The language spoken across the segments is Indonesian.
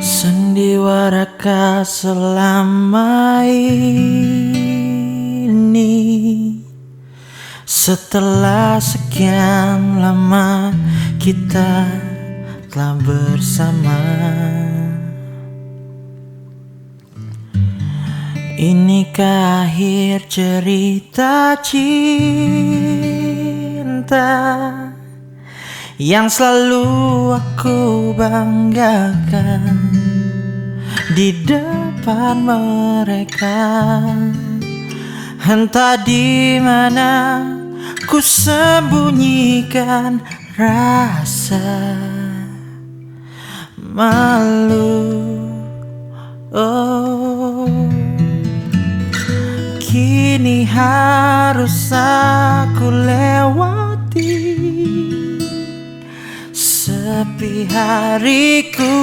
Sendiwaraka selama ini. Setelah sekian lama kita telah bersama. Inikah akhir cerita cinta Yang selalu aku banggakan Di depan mereka. Entah di mana ku sembunyikan rasa malu. Oh Kini harus aku lewati Sepi hariku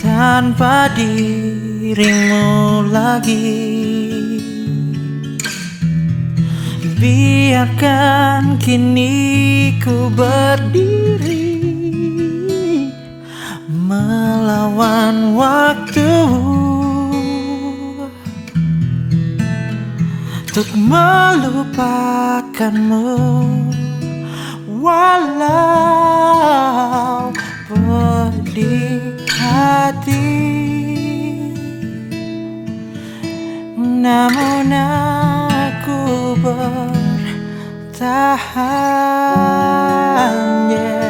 Tanpa dirimu lagi. Biarkan kini ku berdiri Melawan waktu untuk melupakanmu walau namun aku bertahan yeah.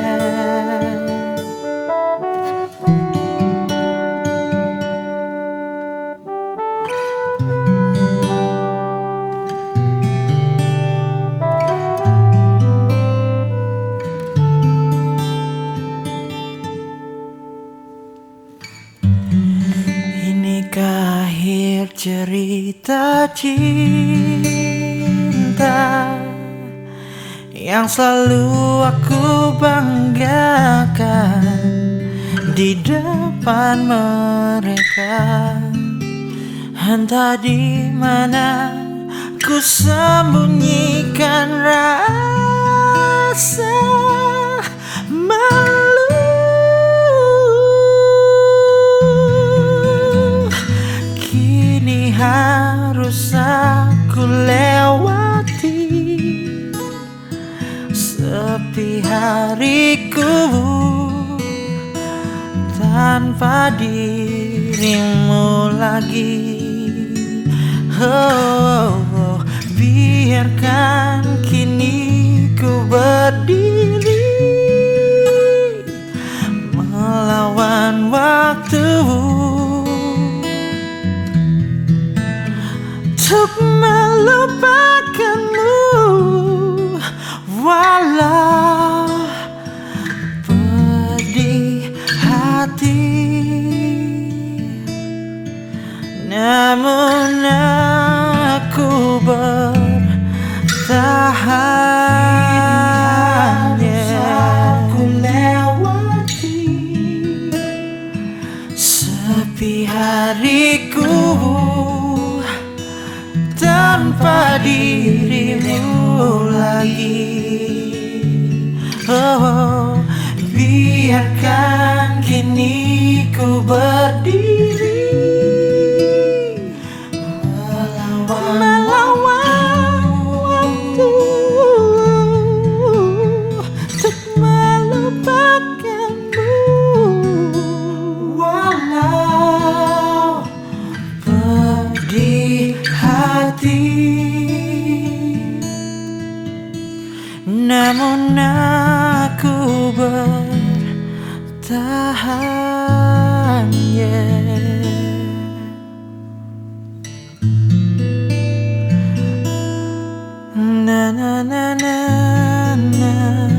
Cerita cinta Yang selalu aku banggakan Di depan mereka. Entah di mana ku sembunyikan rasa malu Tanpa dirimu lagi. Oh, oh, Biarkan kini ku berdiri Melawan waktu Untuk hati. Namun aku bertahan Aku lewati Sepi hariku Tanpa dirimu lagi. Oh, hati Namun aku bertahan yeah. Na na na na na